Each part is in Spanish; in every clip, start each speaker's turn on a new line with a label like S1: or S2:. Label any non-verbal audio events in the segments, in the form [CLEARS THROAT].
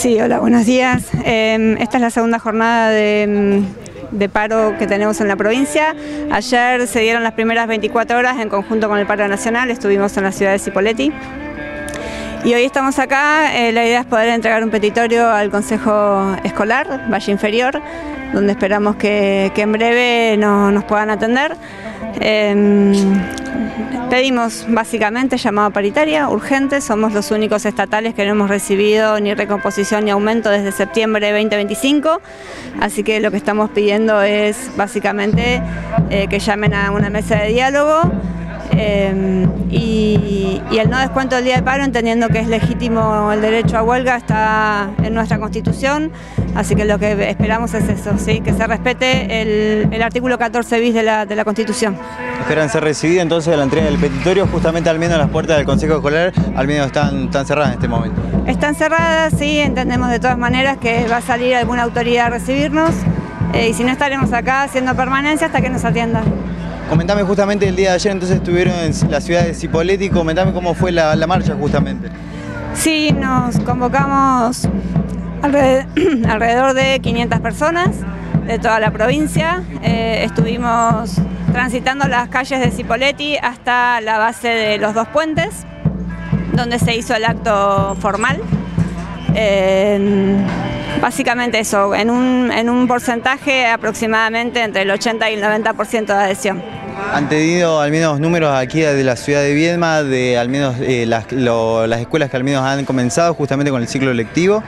S1: Sí, hola, buenos días. Em, esta es la segunda jornada em, de, paro que tenemos en la provincia. Ayer se dieron las primeras 24 horas en conjunto con el paro nacional, estuvimos en la ciudad de Cipolletti. Y hoy estamos acá, eh, la idea es poder entregar un petitorio al Consejo Escolar, Valle Inferior, donde esperamos que, en breve nos puedan atender. Em, pedimos básicamente llamada paritaria, urgente, somos los únicos estatales que no hemos recibido ni recomposición ni aumento desde septiembre de 2025, así que lo que estamos pidiendo es básicamente eh, que llamen a una mesa de diálogo eh, y, el no descuento del día de paro, entendiendo que es legítimo el derecho a huelga, está en nuestra constitución, así que lo que esperamos es eso, ¿sí? que se respete el, artículo 14 bis de la, de la constitución.
S2: Esperan ser recibidos entonces la entrega del petitorio, justamente al menos las puertas del Consejo Escolar, al menos están, están cerradas en este momento.
S1: Están cerradas, sí, entendemos de todas maneras que va a salir alguna autoridad a recibirnos eh, y si no estaremos acá haciendo permanencia hasta que nos atiendan.
S2: Comentame justamente el día de ayer, entonces estuvieron en la ciudad de Cipolletti, comentame cómo fue la, marcha justamente.
S1: Sí, nos convocamos [CLEARS THROAT] alrededor, de 500 personas de toda la provincia. Eh, estuvimos transitando las calles de Cipolletti hasta la base de los dos puentes, donde se hizo el acto formal. Básicamente eso, en un, en un porcentaje aproximadamente entre el 80 y el 90% de adhesión.
S2: ¿Han tenido al menos números aquí de la ciudad de Viedma, de al menos eh, las, escuelas que al menos han comenzado justamente con el ciclo lectivo?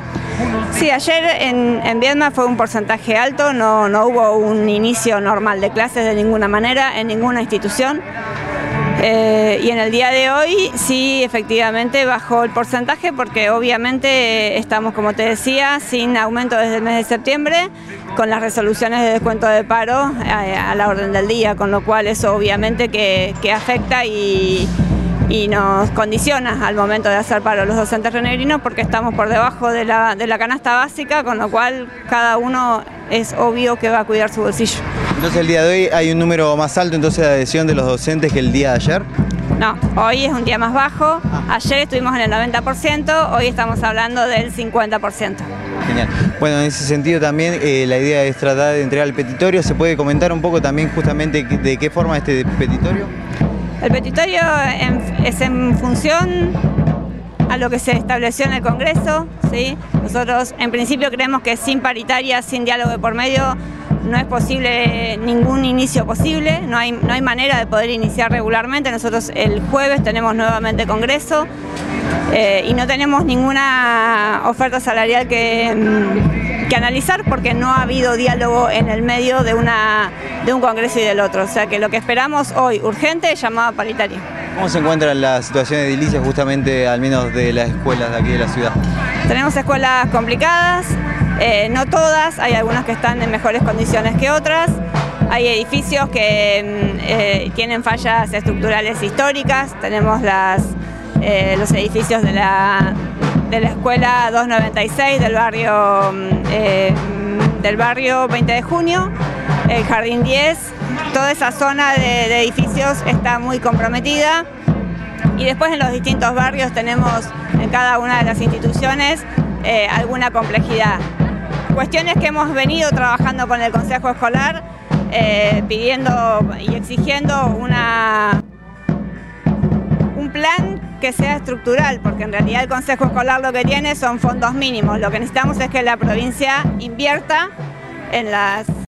S1: Sí, ayer en, en Viedma fue un porcentaje alto, no, no hubo un inicio normal de clases de ninguna manera en ninguna institución. Eh, y en el día de hoy sí, efectivamente bajó el porcentaje porque obviamente estamos, como te decía, sin aumento desde el mes de septiembre, con las resoluciones de descuento de paro eh, a, la orden del día, con lo cual eso obviamente que, afecta y, nos condiciona al momento de hacer paro los docentes renegrinos porque estamos por debajo de la, de la canasta básica, con lo cual cada uno es obvio que va a cuidar su bolsillo.
S2: Entonces el día de hoy hay un número más alto entonces de adhesión de los docentes que el día de ayer.
S1: No, hoy es un día más bajo. Ayer estuvimos en el 90%, hoy estamos hablando del 50%.
S2: Genial. Bueno, en ese sentido también eh, la idea es tratar de entregar el petitorio. ¿Se puede comentar un poco también justamente de qué forma este petitorio?
S1: El petitorio es en función a lo que se estableció en el Congreso. ¿sí? Nosotros en principio creemos que sin paritaria, sin diálogo de por medio, no es posible ningún inicio posible, no hay, no hay manera de poder iniciar regularmente. Nosotros el jueves tenemos nuevamente Congreso eh, y no tenemos ninguna oferta salarial que, mm, que, analizar porque no ha habido diálogo en el medio de, una, de un Congreso y del otro. O sea que lo que esperamos hoy, urgente, es llamada paritaria.
S2: ¿Cómo se encuentran las situaciones de edilicia justamente al menos de las escuelas de aquí de la ciudad?
S1: Tenemos escuelas complicadas, eh, no todas, hay algunas que están en mejores condiciones que otras. Hay edificios que mm, eh, tienen fallas estructurales históricas, tenemos eh, los edificios de la, de la escuela 296 del barrio, mm, del barrio 20 de junio, el jardín 10, toda esa zona de edificios está muy comprometida. Y después en los distintos barrios tenemos en cada una de las instituciones alguna complejidad cuestiones que hemos venido trabajando con el Consejo Escolar, eh, pidiendo y exigiendo una, un plan que sea estructural, porque en realidad el Consejo Escolar lo que tiene son fondos mínimos. Lo que necesitamos es que la provincia invierta en las